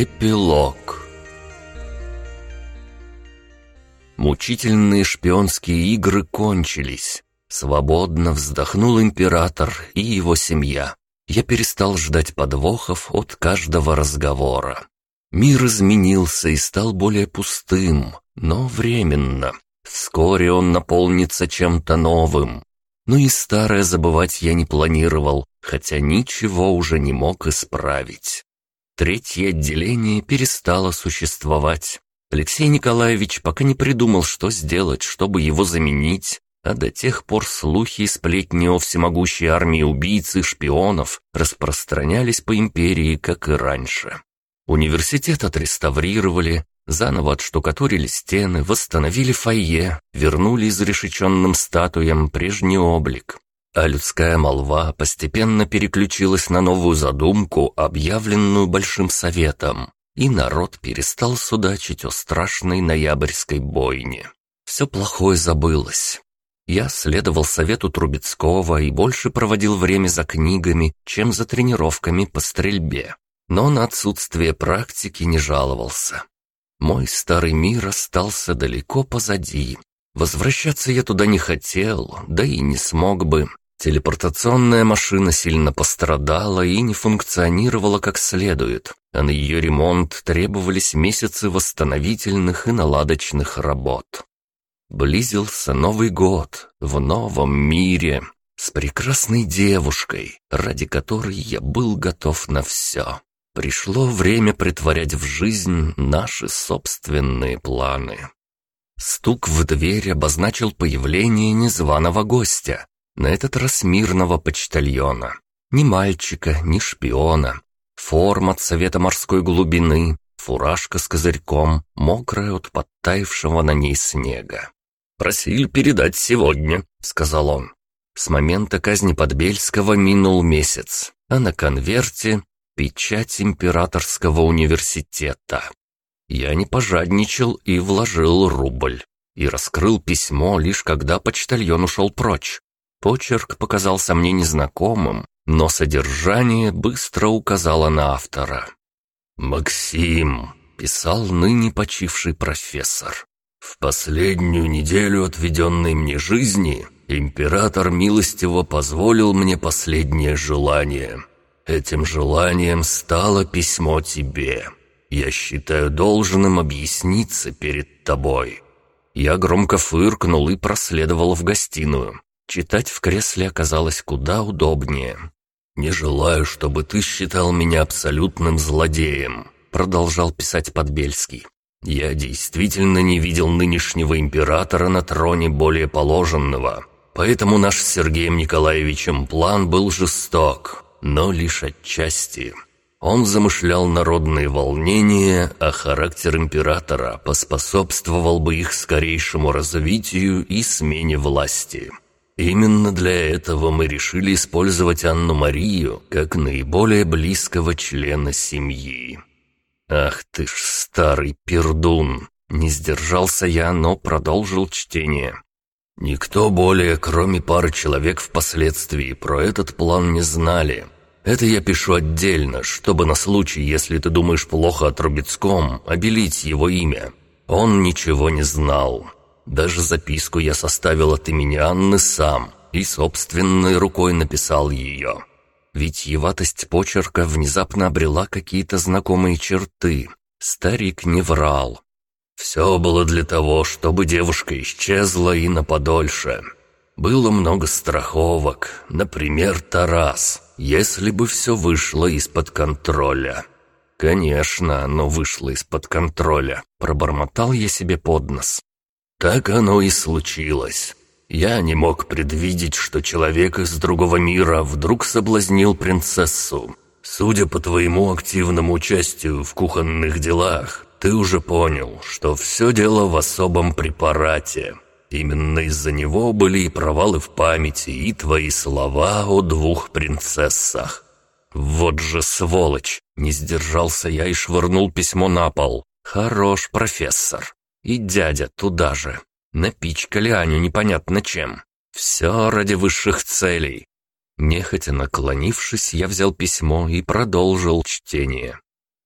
Эпилог Мучительные шпионские игры кончились. Свободно вздохнул император и его семья. Я перестал ждать подвохов от каждого разговора. Мир изменился и стал более пустым, но временно. Вскоре он наполнится чем-то новым. Но и старое забывать я не планировал, хотя ничего уже не мог исправить. Третье отделение перестало существовать. Алексей Николаевич пока не придумал, что сделать, чтобы его заменить, а до тех пор слухи и сплетни о всемогущей армии убийц и шпионов распространялись по империи, как и раньше. Университет отреставрировали, заново отштукатурили стены, восстановили фойе, вернули изрешеченным статуям прежний облик. А людская молва постепенно переключилась на новую задумку, объявленную Большим Советом, и народ перестал судачить о страшной ноябрьской бойне. Все плохое забылось. Я следовал совету Трубецкого и больше проводил время за книгами, чем за тренировками по стрельбе но на отсутствие практики не жаловался. Мой старый мир остался далеко позади. Возвращаться я туда не хотел, да и не смог бы. Телепортационная машина сильно пострадала и не функционировала как следует, а на ее ремонт требовались месяцы восстановительных и наладочных работ. Близился Новый год в новом мире с прекрасной девушкой, ради которой я был готов на все. Пришло время притворять в жизнь наши собственные планы. Стук в дверь обозначил появление незваного гостя, на этот раз мирного почтальона. Ни мальчика, ни шпиона. Форма цвета морской глубины, фуражка с козырьком, мокрая от подтаявшего на ней снега. «Просили передать сегодня», — сказал он. С момента казни Подбельского минул месяц, а на конверте Печать императорского университета. Я не пожадничал и вложил рубль. И раскрыл письмо, лишь когда почтальон ушел прочь. Почерк показался мне незнакомым, но содержание быстро указало на автора. «Максим», — писал ныне почивший профессор, «в последнюю неделю отведенной мне жизни император милостиво позволил мне последнее желание Этим желанием стало письмо тебе. Я считаю должным объясниться перед тобой». Я громко фыркнул и проследовал в гостиную. Читать в кресле оказалось куда удобнее. «Не желаю, чтобы ты считал меня абсолютным злодеем», продолжал писать Подбельский. «Я действительно не видел нынешнего императора на троне более положенного, поэтому наш с Сергеем Николаевичем план был жесток но лишь отчасти. Он замышлял народные волнения, а характер императора поспособствовал бы их скорейшему развитию и смене власти. Именно для этого мы решили использовать Анну-Марию как наиболее близкого члена семьи. Ах ты ж старый пердун! Не сдержался я, но продолжил чтение. Никто более, кроме пары человек впоследствии, про этот план не знали. Это я пишу отдельно, чтобы на случай, если ты думаешь плохо о Трубецком, обелить его имя. Он ничего не знал. Даже записку я составил от имени Анны сам и собственной рукой написал ее. Ведь еватость почерка внезапно обрела какие-то знакомые черты. Старик не врал. Все было для того, чтобы девушка исчезла и на подольше. Было много страховок, например, Тарас, если бы все вышло из-под контроля. Конечно, оно вышло из-под контроля, пробормотал я себе под нос. Так оно и случилось. Я не мог предвидеть, что человек из другого мира вдруг соблазнил принцессу. Судя по твоему активному участию в кухонных делах, ты уже понял, что все дело в особом препарате. Именно из-за него были и провалы в памяти, и твои слова о двух принцессах. Вот же сволочь! Не сдержался я и швырнул письмо на пол. Хорош профессор. И дядя туда же. Напичкали Аню непонятно чем. Все ради высших целей. Нехотя наклонившись, я взял письмо и продолжил чтение.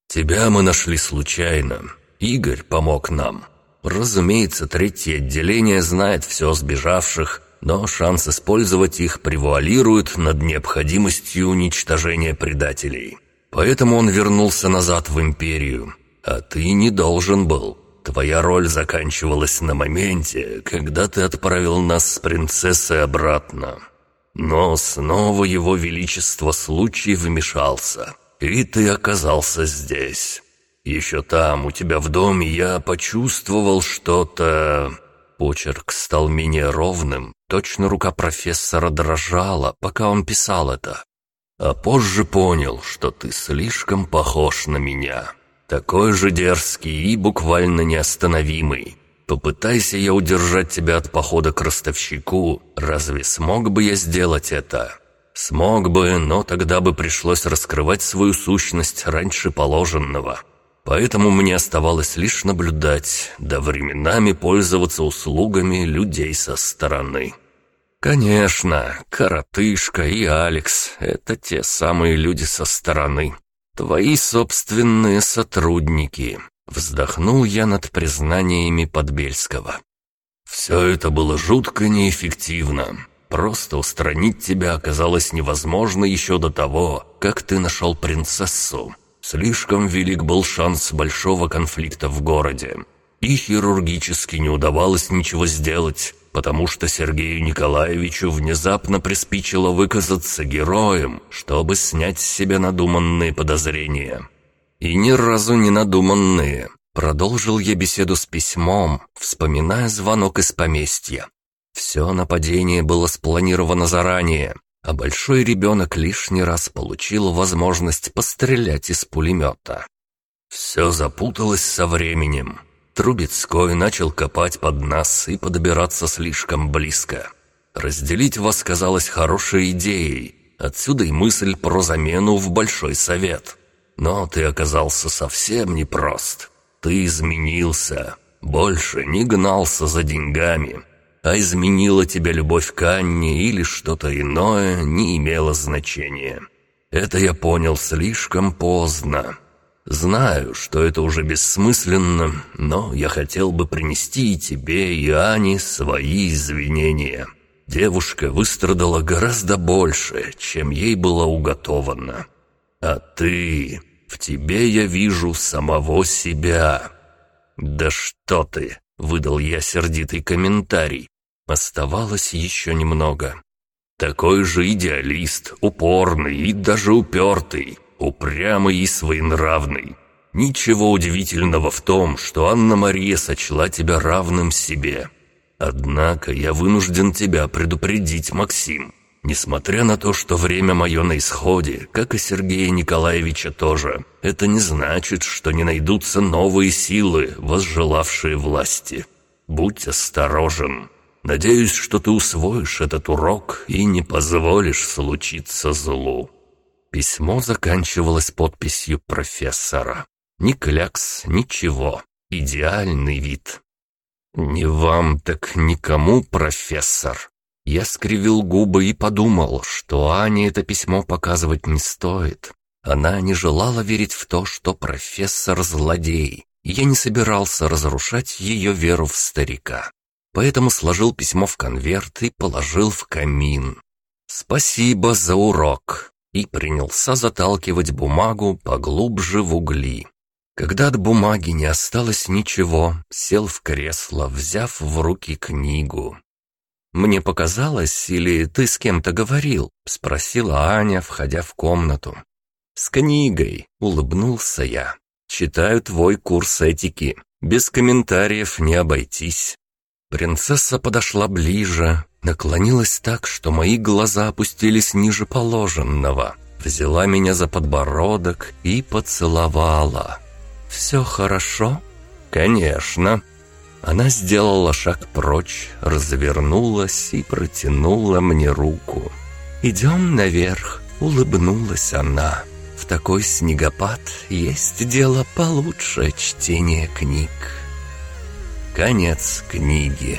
«Тебя мы нашли случайно. Игорь помог нам. Разумеется, третье отделение знает все сбежавших, но шанс использовать их превуалирует над необходимостью уничтожения предателей. Поэтому он вернулся назад в Империю. А ты не должен был. Твоя роль заканчивалась на моменте, когда ты отправил нас с принцессой обратно. Но снова его величество случай вмешался, и ты оказался здесь. Еще там, у тебя в доме, я почувствовал что-то...» Почерк стал менее ровным, точно рука профессора дрожала, пока он писал это. «А позже понял, что ты слишком похож на меня. Такой же дерзкий и буквально неостановимый. Попытайся я удержать тебя от похода к ростовщику, разве смог бы я сделать это?» «Смог бы, но тогда бы пришлось раскрывать свою сущность раньше положенного». Поэтому мне оставалось лишь наблюдать, да временами пользоваться услугами людей со стороны. Конечно, Коротышка и Алекс — это те самые люди со стороны. Твои собственные сотрудники. Вздохнул я над признаниями Подбельского. Все это было жутко неэффективно. Просто устранить тебя оказалось невозможно еще до того, как ты нашел принцессу. Слишком велик был шанс большого конфликта в городе. И хирургически не удавалось ничего сделать, потому что Сергею Николаевичу внезапно приспичило выказаться героем, чтобы снять с себя надуманные подозрения. И ни разу не надуманные. Продолжил я беседу с письмом, вспоминая звонок из поместья. Все нападение было спланировано заранее, а большой ребенок лишний раз получил возможность пострелять из пулемета. Все запуталось со временем. Трубецкой начал копать под нас и подбираться слишком близко. Разделить вас казалось хорошей идеей, отсюда и мысль про замену в Большой Совет. Но ты оказался совсем непрост. Ты изменился, больше не гнался за деньгами, а изменила тебя любовь к Анне или что-то иное, не имело значения. Это я понял слишком поздно. Знаю, что это уже бессмысленно, но я хотел бы принести и тебе, и Ане свои извинения. Девушка выстрадала гораздо больше, чем ей было уготовано. А ты... В тебе я вижу самого себя. Да что ты, выдал я сердитый комментарий. Оставалось еще немного. Такой же идеалист, упорный и даже упертый, упрямый и своенравный. Ничего удивительного в том, что Анна-Мария сочла тебя равным себе. Однако я вынужден тебя предупредить, Максим. Несмотря на то, что время мое на исходе, как и Сергея Николаевича тоже, это не значит, что не найдутся новые силы, возжелавшие власти. Будь осторожен. Надеюсь, что ты усвоишь этот урок и не позволишь случиться злу». Письмо заканчивалось подписью профессора. Ни клякс, ничего. Идеальный вид. «Не вам, так никому, профессор». Я скривил губы и подумал, что Ане это письмо показывать не стоит. Она не желала верить в то, что профессор злодей. Я не собирался разрушать ее веру в старика поэтому сложил письмо в конверт и положил в камин. «Спасибо за урок!» И принялся заталкивать бумагу поглубже в угли. Когда от бумаги не осталось ничего, сел в кресло, взяв в руки книгу. «Мне показалось, или ты с кем-то говорил?» — спросила Аня, входя в комнату. «С книгой», — улыбнулся я. «Читаю твой курс этики. Без комментариев не обойтись». Принцесса подошла ближе, наклонилась так, что мои глаза опустились ниже положенного, взяла меня за подбородок и поцеловала. «Все хорошо?» «Конечно». Она сделала шаг прочь, развернулась и протянула мне руку. «Идем наверх», — улыбнулась она. «В такой снегопад есть дело получше чтения книг». Конец книги.